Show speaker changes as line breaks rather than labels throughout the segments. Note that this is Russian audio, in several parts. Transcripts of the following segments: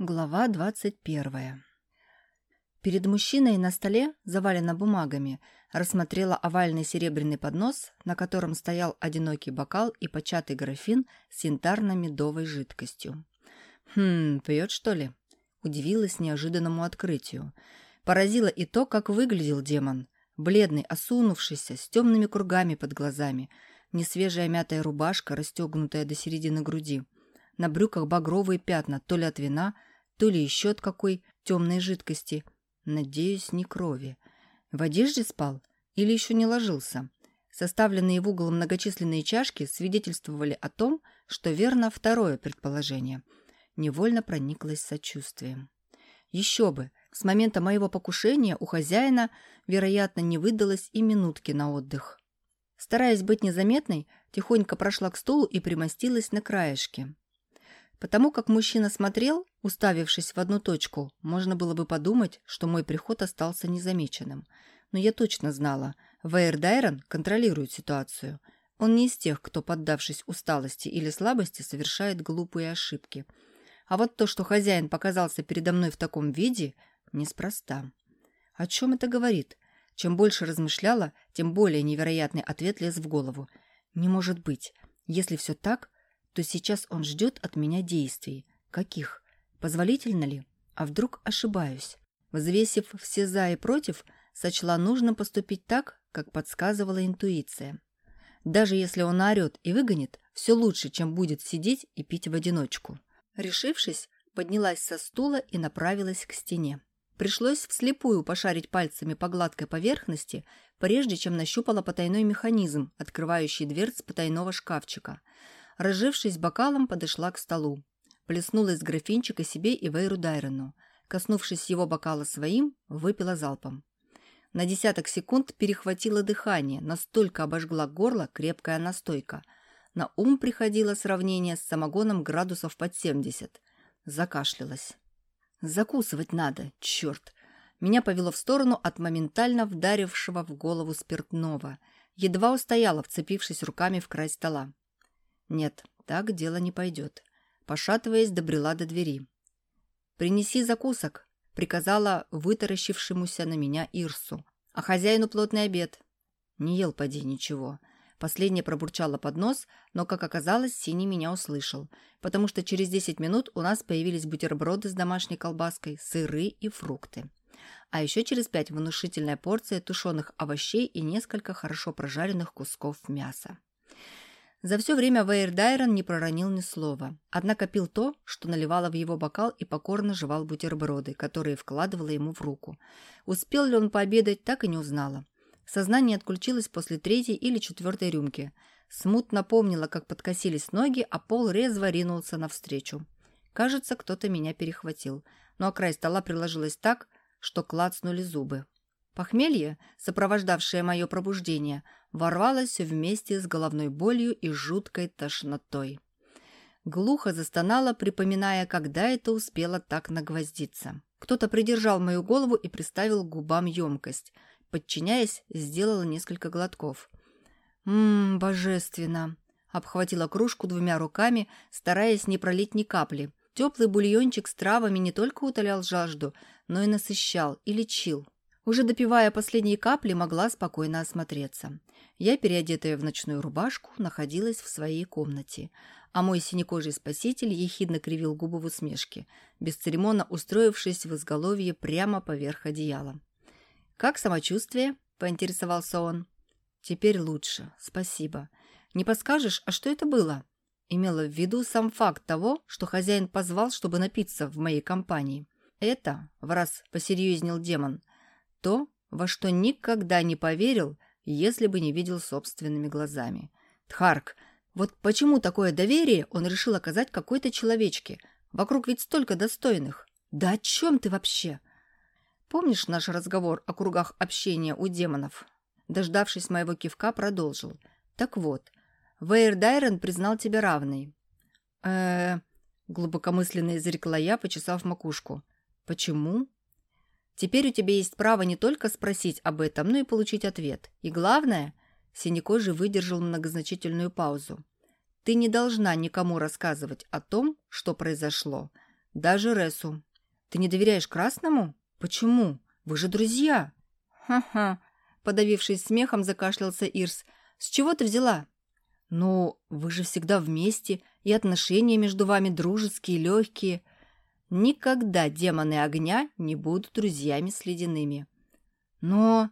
Глава 21. Перед мужчиной на столе, завалено бумагами, рассмотрела овальный серебряный поднос, на котором стоял одинокий бокал и початый графин с янтарно-медовой жидкостью. «Хм, пьет, что ли?» Удивилась неожиданному открытию. Поразило и то, как выглядел демон. Бледный, осунувшийся, с темными кругами под глазами, несвежая мятая рубашка, расстегнутая до середины груди – на брюках багровые пятна, то ли от вина, то ли еще от какой темной жидкости. Надеюсь, не крови. В одежде спал или еще не ложился? Составленные в угол многочисленные чашки свидетельствовали о том, что верно второе предположение. Невольно прониклась сочувствием. Еще бы, с момента моего покушения у хозяина, вероятно, не выдалось и минутки на отдых. Стараясь быть незаметной, тихонько прошла к стулу и примостилась на краешке. Потому как мужчина смотрел, уставившись в одну точку, можно было бы подумать, что мой приход остался незамеченным. Но я точно знала, Вейер Дайрон контролирует ситуацию. Он не из тех, кто, поддавшись усталости или слабости, совершает глупые ошибки. А вот то, что хозяин показался передо мной в таком виде, неспроста. О чем это говорит? Чем больше размышляла, тем более невероятный ответ лез в голову. Не может быть. Если все так, то сейчас он ждет от меня действий. Каких? Позволительно ли? А вдруг ошибаюсь? Взвесив все «за» и «против», сочла нужно поступить так, как подсказывала интуиция. Даже если он орет и выгонит, все лучше, чем будет сидеть и пить в одиночку. Решившись, поднялась со стула и направилась к стене. Пришлось вслепую пошарить пальцами по гладкой поверхности, прежде чем нащупала потайной механизм, открывающий дверц потайного шкафчика – Разжившись бокалом, подошла к столу. Плеснула из графинчика себе и Вейру Дайрону. Коснувшись его бокала своим, выпила залпом. На десяток секунд перехватило дыхание, настолько обожгла горло крепкая настойка. На ум приходило сравнение с самогоном градусов под 70. Закашлялась. «Закусывать надо, черт!» Меня повело в сторону от моментально вдарившего в голову спиртного. Едва устояла, вцепившись руками в край стола. Нет, так дело не пойдет. Пошатываясь, добрела до двери. «Принеси закусок», — приказала вытаращившемуся на меня Ирсу. «А хозяину плотный обед». Не ел поди ничего. Последнее пробурчало под нос, но, как оказалось, Синий меня услышал, потому что через 10 минут у нас появились бутерброды с домашней колбаской, сыры и фрукты. А еще через пять внушительная порция тушеных овощей и несколько хорошо прожаренных кусков мяса. За все время Вейер Дайрон не проронил ни слова, однако пил то, что наливала в его бокал и покорно жевал бутерброды, которые вкладывала ему в руку. Успел ли он пообедать, так и не узнала. Сознание отключилось после третьей или четвертой рюмки. Смутно помнила, как подкосились ноги, а пол резво ринулся навстречу. Кажется, кто-то меня перехватил, но о край стола приложилось так, что клацнули зубы. Похмелье, сопровождавшее мое пробуждение, ворвалось вместе с головной болью и жуткой тошнотой. Глухо застонала, припоминая, когда это успело так нагвоздиться. Кто-то придержал мою голову и приставил к губам емкость. Подчиняясь, сделала несколько глотков. «Ммм, божественно!» Обхватила кружку двумя руками, стараясь не пролить ни капли. Теплый бульончик с травами не только утолял жажду, но и насыщал и лечил. Уже допивая последние капли, могла спокойно осмотреться. Я, переодетая в ночную рубашку, находилась в своей комнате, а мой синекожий спаситель ехидно кривил губы в усмешке, бесцеремонно устроившись в изголовье прямо поверх одеяла. «Как самочувствие?» – поинтересовался он. «Теперь лучше, спасибо. Не подскажешь, а что это было?» Имела в виду сам факт того, что хозяин позвал, чтобы напиться в моей компании. «Это», – в раз посерьезнел демон – то, во что никогда не поверил, если бы не видел собственными глазами. Тхарк, вот почему такое доверие он решил оказать какой-то человечке? Вокруг ведь столько достойных. Да о чем ты вообще? Помнишь наш разговор о кругах общения у демонов? Дождавшись моего кивка, продолжил. Так вот, Вейр Дайрон признал тебя равной. э глубокомысленно изрекла я, почесав макушку. Почему? Теперь у тебя есть право не только спросить об этом, но и получить ответ. И главное, Синекожий выдержал многозначительную паузу. Ты не должна никому рассказывать о том, что произошло. Даже Ресу. Ты не доверяешь Красному? Почему? Вы же друзья. Ха-ха. Подавившись смехом, закашлялся Ирс. С чего ты взяла? Ну, вы же всегда вместе, и отношения между вами дружеские, легкие. Никогда демоны огня не будут друзьями с ледяными. Но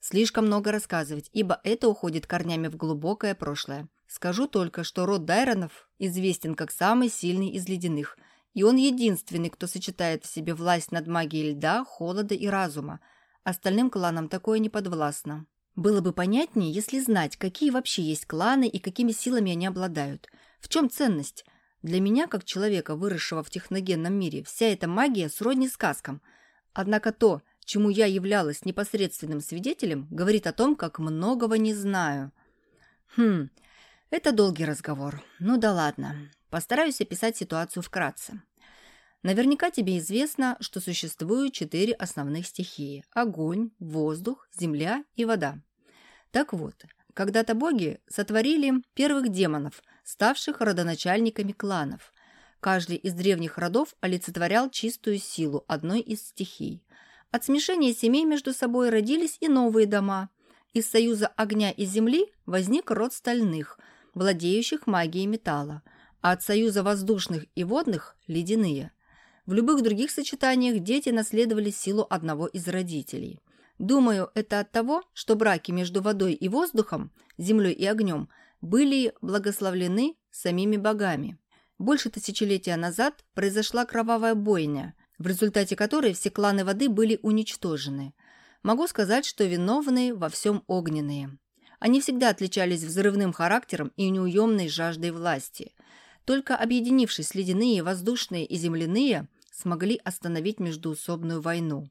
слишком много рассказывать, ибо это уходит корнями в глубокое прошлое. Скажу только, что род Дайронов известен как самый сильный из ледяных, и он единственный, кто сочетает в себе власть над магией льда, холода и разума. Остальным кланам такое не подвластно. Было бы понятнее, если знать, какие вообще есть кланы и какими силами они обладают. В чем ценность? Для меня, как человека, выросшего в техногенном мире, вся эта магия сродни сказкам. Однако то, чему я являлась непосредственным свидетелем, говорит о том, как многого не знаю. Хм, это долгий разговор. Ну да ладно. Постараюсь описать ситуацию вкратце. Наверняка тебе известно, что существуют четыре основных стихии – огонь, воздух, земля и вода. Так вот, когда-то боги сотворили первых демонов, ставших родоначальниками кланов. Каждый из древних родов олицетворял чистую силу одной из стихий. От смешения семей между собой родились и новые дома. Из союза огня и земли возник род стальных – владеющих магией металла, а от союза воздушных и водных – ледяные. В любых других сочетаниях дети наследовали силу одного из родителей. Думаю, это от того, что браки между водой и воздухом, землей и огнем были благословлены самими богами. Больше тысячелетия назад произошла кровавая бойня, в результате которой все кланы воды были уничтожены. Могу сказать, что виновные во всем огненные. Они всегда отличались взрывным характером и неуемной жаждой власти. Только объединившись ледяные, воздушные и земляные смогли остановить междуусобную войну.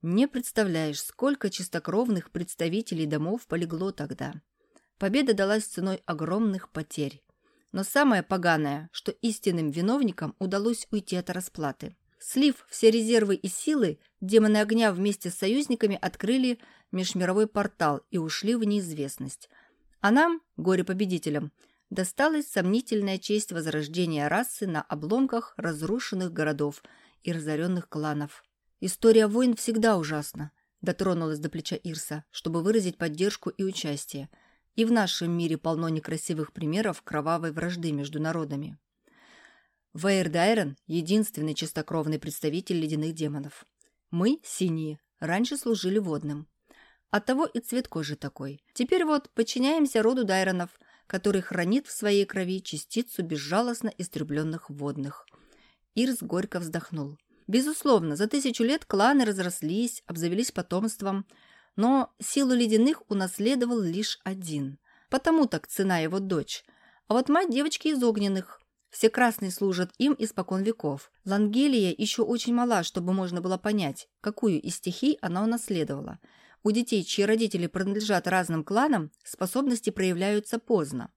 Не представляешь, сколько чистокровных представителей домов полегло тогда. Победа далась ценой огромных потерь. Но самое поганое, что истинным виновникам удалось уйти от расплаты. Слив все резервы и силы, демоны огня вместе с союзниками открыли межмировой портал и ушли в неизвестность. А нам, горе-победителям, досталась сомнительная честь возрождения расы на обломках разрушенных городов и разоренных кланов. История войн всегда ужасна, дотронулась до плеча Ирса, чтобы выразить поддержку и участие. И в нашем мире полно некрасивых примеров кровавой вражды между народами. Вейрдайрон – единственный чистокровный представитель ледяных демонов. Мы, синие, раньше служили водным. Оттого и цвет кожи такой. Теперь вот подчиняемся роду Дайронов, который хранит в своей крови частицу безжалостно истребленных водных. Ирс горько вздохнул. Безусловно, за тысячу лет кланы разрослись, обзавелись потомством, но силу ледяных унаследовал лишь один. Потому так цена его дочь. А вот мать девочки из огненных. Все красные служат им испокон веков. Лангелия еще очень мала, чтобы можно было понять, какую из стихий она унаследовала. У детей, чьи родители принадлежат разным кланам, способности проявляются поздно.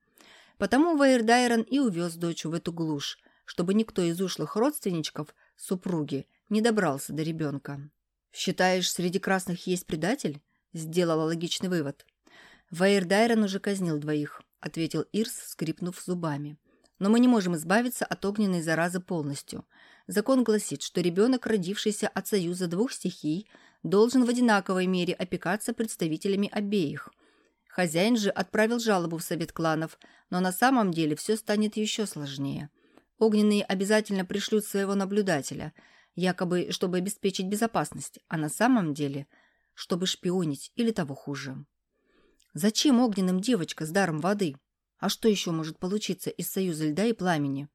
Потому Вейрдайрон и увез дочь в эту глушь, чтобы никто из ушлых родственничков, супруги, не добрался до ребенка. «Считаешь, среди красных есть предатель?» – сделала логичный вывод. «Вейрдайрон уже казнил двоих», – ответил Ирс, скрипнув зубами. Но мы не можем избавиться от огненной заразы полностью. Закон гласит, что ребенок, родившийся от союза двух стихий, должен в одинаковой мере опекаться представителями обеих. Хозяин же отправил жалобу в совет кланов, но на самом деле все станет еще сложнее. Огненные обязательно пришлют своего наблюдателя, якобы чтобы обеспечить безопасность, а на самом деле чтобы шпионить или того хуже. Зачем огненным девочка с даром воды? А что еще может получиться из союза льда и пламени?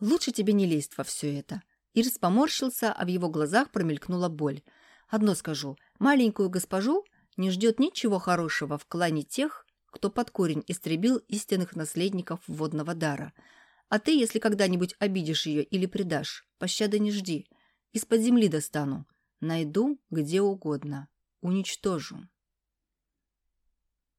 Лучше тебе не лезть во все это. Ирс поморщился, а в его глазах промелькнула боль. Одно скажу, маленькую госпожу не ждет ничего хорошего в клане тех, кто под корень истребил истинных наследников водного дара. А ты, если когда-нибудь обидишь ее или предашь, пощады не жди. Из-под земли достану. Найду где угодно. Уничтожу.